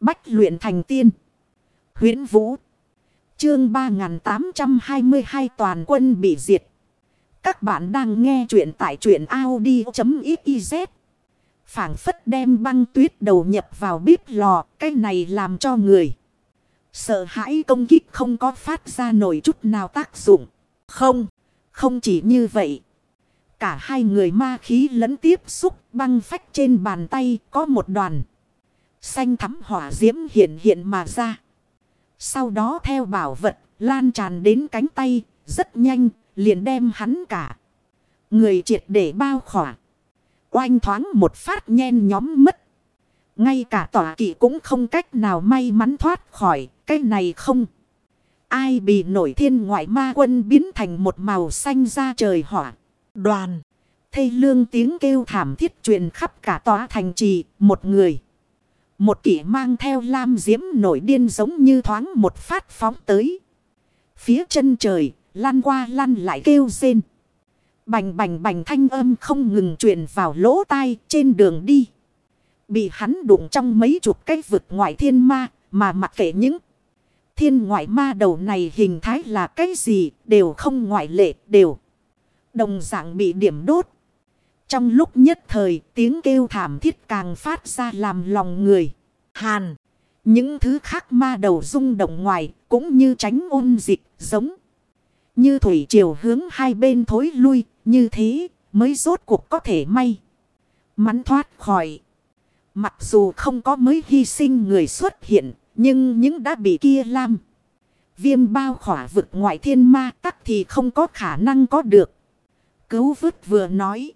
Bách luyện thành tiên. huyễn Vũ. Chương 3822 toàn quân bị diệt. Các bạn đang nghe truyện tại truyện Audi.xyz. Phản phất đem băng tuyết đầu nhập vào bếp lò. Cái này làm cho người. Sợ hãi công kích không có phát ra nổi chút nào tác dụng. Không. Không chỉ như vậy. Cả hai người ma khí lẫn tiếp xúc, băng phách trên bàn tay có một đoàn. Xanh thắm hỏa diễm hiện hiện mà ra. Sau đó theo bảo vật, lan tràn đến cánh tay, rất nhanh, liền đem hắn cả. Người triệt để bao khỏa. Oanh thoáng một phát nhen nhóm mất. Ngay cả tỏa kỵ cũng không cách nào may mắn thoát khỏi, cái này không. Ai bị nổi thiên ngoại ma quân biến thành một màu xanh ra trời hỏa. Đoàn. Thây lương tiếng kêu thảm thiết truyền khắp cả tòa thành trì. Một người. Một kỷ mang theo lam diễm nổi điên giống như thoáng một phát phóng tới. Phía chân trời. Lăn qua lăn lại kêu rên. Bành bành bành thanh âm không ngừng truyền vào lỗ tai trên đường đi. Bị hắn đụng trong mấy chục cái vực ngoại thiên ma. Mà mặc kệ những thiên ngoại ma đầu này hình thái là cái gì, đều không ngoại lệ, đều. Đồng dạng bị điểm đốt. Trong lúc nhất thời, tiếng kêu thảm thiết càng phát ra làm lòng người. Hàn. Những thứ khác ma đầu rung động ngoài, cũng như tránh ôn dịch, giống. Như thủy triều hướng hai bên thối lui, như thế, mới rốt cuộc có thể may. Mắn thoát khỏi. Mặc dù không có mới hy sinh người xuất hiện, nhưng những đã bị kia lam. Viêm bao khỏa vực ngoại thiên ma tắc thì không có khả năng có được. Cứu vứt vừa nói.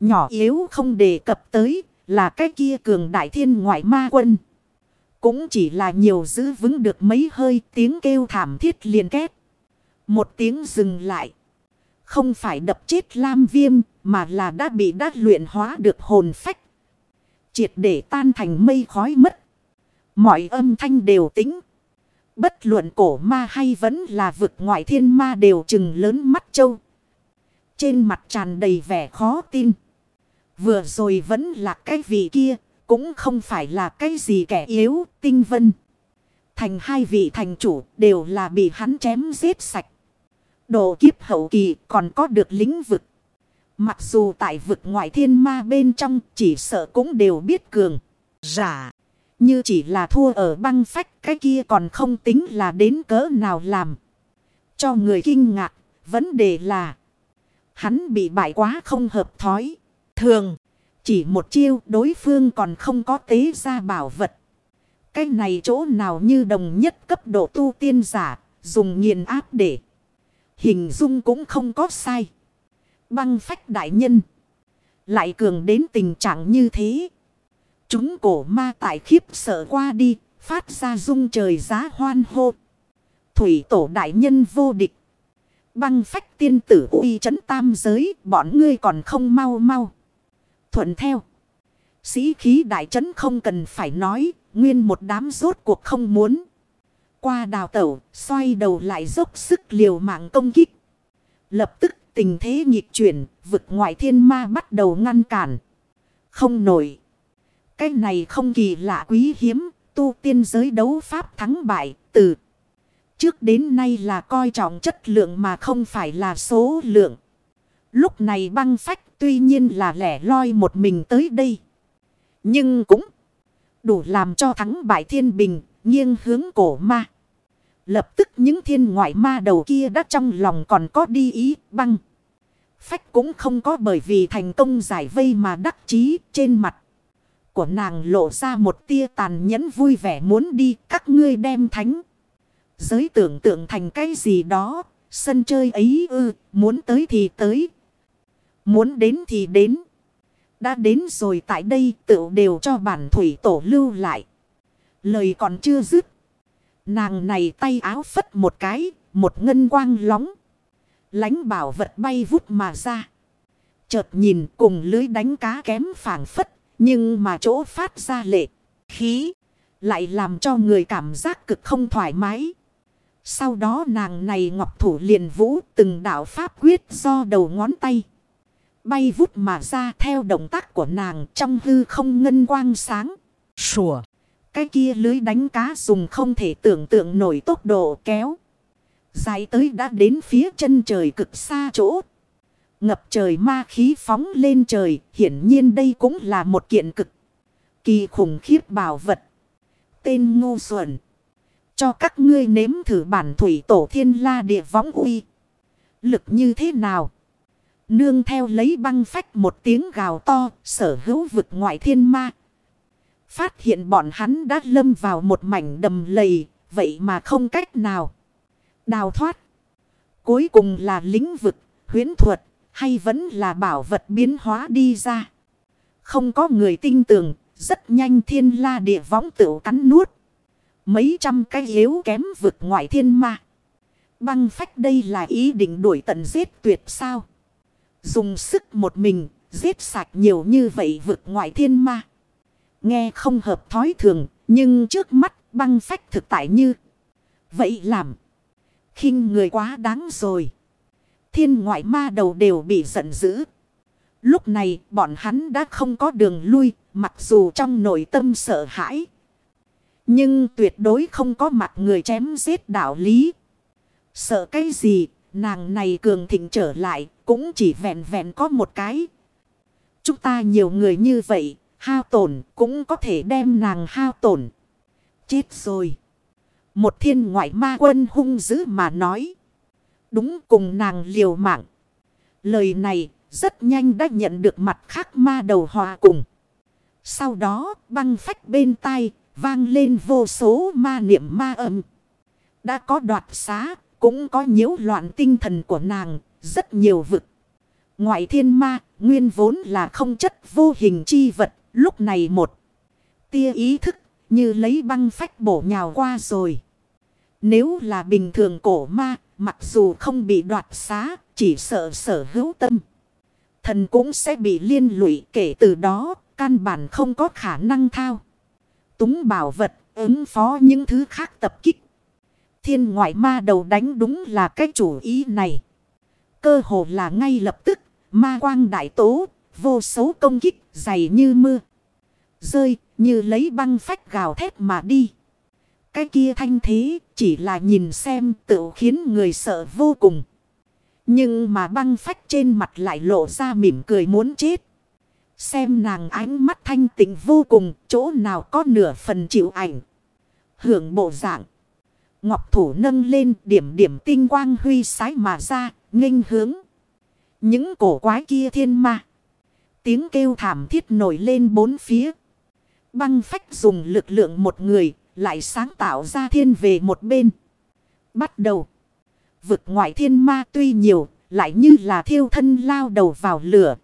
Nhỏ yếu không đề cập tới là cái kia cường đại thiên ngoại ma quân. Cũng chỉ là nhiều giữ vững được mấy hơi tiếng kêu thảm thiết liền kết. Một tiếng dừng lại. Không phải đập chết lam viêm, mà là đã bị đát luyện hóa được hồn phách. Triệt để tan thành mây khói mất. Mọi âm thanh đều tính. Bất luận cổ ma hay vẫn là vực ngoại thiên ma đều chừng lớn mắt châu. Trên mặt tràn đầy vẻ khó tin. Vừa rồi vẫn là cái vị kia. Cũng không phải là cái gì kẻ yếu tinh vân. Thành hai vị thành chủ đều là bị hắn chém giết sạch. Độ kiếp hậu kỳ còn có được lĩnh vực. Mặc dù tại vực ngoại thiên ma bên trong chỉ sợ cũng đều biết cường. Giả. Như chỉ là thua ở băng phách cái kia còn không tính là đến cỡ nào làm. Cho người kinh ngạc, vấn đề là hắn bị bại quá không hợp thói. Thường, chỉ một chiêu đối phương còn không có tế ra bảo vật. Cái này chỗ nào như đồng nhất cấp độ tu tiên giả, dùng nghiền áp để. Hình dung cũng không có sai. Băng phách đại nhân. Lại cường đến tình trạng như thế. Chúng cổ ma tại khiếp sợ qua đi, phát ra rung trời giá hoan hô. Thủy tổ đại nhân vô địch. Băng phách tiên tử uy trấn tam giới, bọn ngươi còn không mau mau. Thuận theo. Sĩ khí đại trấn không cần phải nói, nguyên một đám rốt cuộc không muốn. Qua đào tẩu, xoay đầu lại dốc sức liều mạng công kích. Lập tức tình thế nghịch chuyển, vực ngoại thiên ma bắt đầu ngăn cản. Không nổi. Cái này không kỳ lạ quý hiếm, tu tiên giới đấu pháp thắng bại, từ trước đến nay là coi trọng chất lượng mà không phải là số lượng. Lúc này băng phách tuy nhiên là lẻ loi một mình tới đây. Nhưng cũng đủ làm cho thắng bại thiên bình, nghiêng hướng cổ ma. Lập tức những thiên ngoại ma đầu kia đã trong lòng còn có đi ý băng. Phách cũng không có bởi vì thành công giải vây mà đắc chí trên mặt của nàng lộ ra một tia tàn nhẫn vui vẻ muốn đi các ngươi đem thánh. Giới tưởng tượng thành cái gì đó, sân chơi ấy ư, muốn tới thì tới. Muốn đến thì đến. Đã đến rồi tại đây tự đều cho bản thủy tổ lưu lại. Lời còn chưa dứt. Nàng này tay áo phất một cái, một ngân quang lóng. Lánh bảo vật bay vút mà ra. Chợt nhìn cùng lưới đánh cá kém phản phất nhưng mà chỗ phát ra lệ, khí, lại làm cho người cảm giác cực không thoải mái. Sau đó nàng này ngọc thủ liền vũ từng đạo pháp quyết do đầu ngón tay. Bay vút mà ra theo động tác của nàng trong hư không ngân quang sáng. Sủa. Cái kia lưới đánh cá dùng không thể tưởng tượng nổi tốc độ kéo. Dài tới đã đến phía chân trời cực xa chỗ. Ngập trời ma khí phóng lên trời. Hiển nhiên đây cũng là một kiện cực. Kỳ khủng khiếp bảo vật. Tên ngu xuẩn. Cho các ngươi nếm thử bản thủy tổ thiên la địa võng uy. Lực như thế nào? Nương theo lấy băng phách một tiếng gào to, sở hữu vực ngoại thiên ma. Phát hiện bọn hắn đã lâm vào một mảnh đầm lầy, vậy mà không cách nào. Đào thoát. Cuối cùng là lĩnh vực, huyến thuật, hay vẫn là bảo vật biến hóa đi ra. Không có người tin tưởng, rất nhanh thiên la địa võng tựu cắn nuốt. Mấy trăm cái yếu kém vực ngoại thiên ma. Băng phách đây là ý định đuổi tận giết tuyệt sao. Dùng sức một mình, giết sạch nhiều như vậy vực ngoại thiên ma. Nghe không hợp thói thường, nhưng trước mắt băng phách thực tại như. Vậy làm. khinh người quá đáng rồi. Thiên ngoại ma đầu đều bị giận dữ. Lúc này bọn hắn đã không có đường lui, mặc dù trong nội tâm sợ hãi. Nhưng tuyệt đối không có mặt người chém giết đạo lý. Sợ cái gì, nàng này cường thịnh trở lại, cũng chỉ vẹn vẹn có một cái. Chúng ta nhiều người như vậy, hao tổn cũng có thể đem nàng hao tổn. Chết rồi. Một thiên ngoại ma quân hung dữ mà nói. Đúng cùng nàng liều mạng. Lời này rất nhanh đã nhận được mặt khác ma đầu hòa cùng. Sau đó băng phách bên tai vang lên vô số ma niệm ma âm. Đã có đoạt xá, cũng có nhiễu loạn tinh thần của nàng, rất nhiều vực. Ngoại thiên ma, nguyên vốn là không chất vô hình chi vật, lúc này một tia ý thức như lấy băng phách bổ nhào qua rồi. Nếu là bình thường cổ ma, mặc dù không bị đoạt xá, chỉ sợ sở hữu tâm. Thần cũng sẽ bị liên lụy kể từ đó, căn bản không có khả năng thao. Túng bảo vật, ứng phó những thứ khác tập kích. Thiên ngoại ma đầu đánh đúng là cái chủ ý này. Cơ hồ là ngay lập tức, ma quang đại tố, vô số công kích dày như mưa. Rơi như lấy băng phách gào thét mà đi. Cái kia thanh thế chỉ là nhìn xem tự khiến người sợ vô cùng. Nhưng mà băng phách trên mặt lại lộ ra mỉm cười muốn chết. Xem nàng ánh mắt thanh tịnh vô cùng, chỗ nào có nửa phần chịu ảnh. Hưởng bộ dạng. Ngọc thủ nâng lên điểm điểm tinh quang huy sái mà ra, nghênh hướng. Những cổ quái kia thiên ma. Tiếng kêu thảm thiết nổi lên bốn phía. Băng phách dùng lực lượng một người, lại sáng tạo ra thiên về một bên. Bắt đầu. Vực ngoại thiên ma tuy nhiều, lại như là thiêu thân lao đầu vào lửa.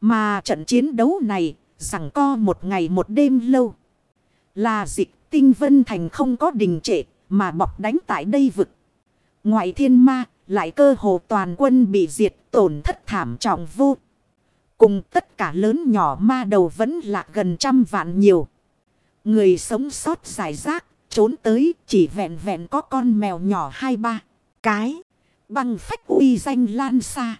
Mà trận chiến đấu này, rằng co một ngày một đêm lâu. Là dịch tinh vân thành không có đình trệ, mà bọc đánh tại đây vực. Ngoại thiên ma, lại cơ hồ toàn quân bị diệt tổn thất thảm trọng vô. Cùng tất cả lớn nhỏ ma đầu vẫn là gần trăm vạn nhiều. Người sống sót giải rác, trốn tới chỉ vẹn vẹn có con mèo nhỏ hai ba. Cái, bằng phách uy danh lan xa.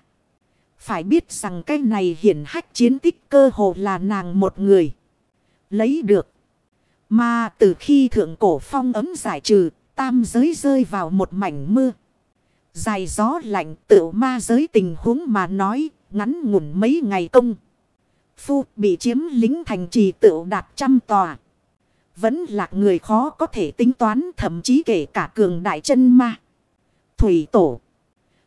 Phải biết rằng cái này hiển hách chiến tích cơ hồ là nàng một người. Lấy được. Mà từ khi thượng cổ phong ấm giải trừ, tam giới rơi vào một mảnh mưa. Dài gió lạnh tự ma giới tình huống mà nói, ngắn ngủn mấy ngày công. Phu bị chiếm lính thành trì tự đạt trăm tòa. Vẫn là người khó có thể tính toán thậm chí kể cả cường đại chân ma. Thủy tổ.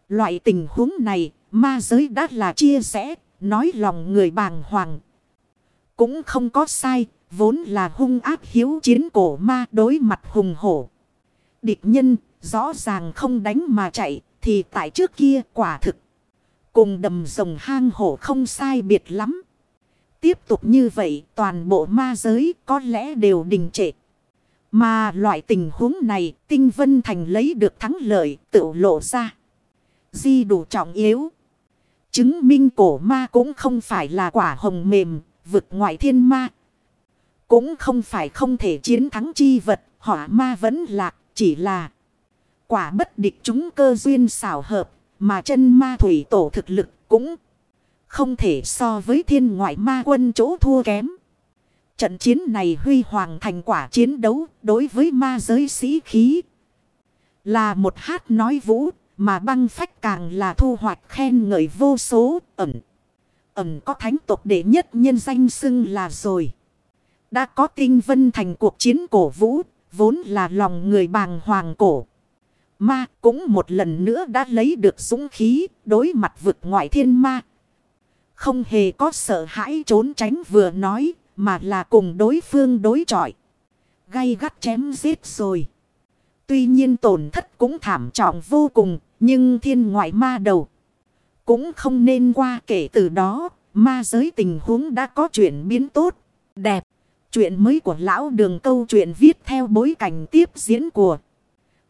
Loại tình huống này Ma giới đã là chia sẻ, nói lòng người bàng hoàng. Cũng không có sai, vốn là hung ác hiếu chiến cổ ma đối mặt hùng hổ. Địch nhân, rõ ràng không đánh mà chạy, thì tại trước kia quả thực. Cùng đầm rồng hang hổ không sai biệt lắm. Tiếp tục như vậy, toàn bộ ma giới có lẽ đều đình trệ. Mà loại tình huống này, tinh vân thành lấy được thắng lợi, tự lộ ra. Di đủ trọng yếu. Chứng minh cổ ma cũng không phải là quả hồng mềm, vực ngoại thiên ma. Cũng không phải không thể chiến thắng chi vật, hỏa ma vẫn lạc, chỉ là quả bất địch chúng cơ duyên xảo hợp, mà chân ma thủy tổ thực lực cũng không thể so với thiên ngoại ma quân chỗ thua kém. Trận chiến này huy hoàng thành quả chiến đấu đối với ma giới sĩ khí. Là một hát nói vũ mà băng phách càng là thu hoạch khen ngợi vô số ẩn. Ẩn có thánh tộc đệ nhất nhân danh xưng là rồi. Đã có tinh vân thành cuộc chiến cổ vũ, vốn là lòng người bàng hoàng cổ. Ma cũng một lần nữa đã lấy được dũng khí đối mặt vực ngoại thiên ma. Không hề có sợ hãi trốn tránh vừa nói mà là cùng đối phương đối chọi. Gay gắt chém giết rồi. Tuy nhiên tổn thất cũng thảm trọng vô cùng nhưng thiên ngoại ma đầu. Cũng không nên qua kể từ đó ma giới tình huống đã có chuyển biến tốt, đẹp. Chuyện mới của lão đường câu chuyện viết theo bối cảnh tiếp diễn của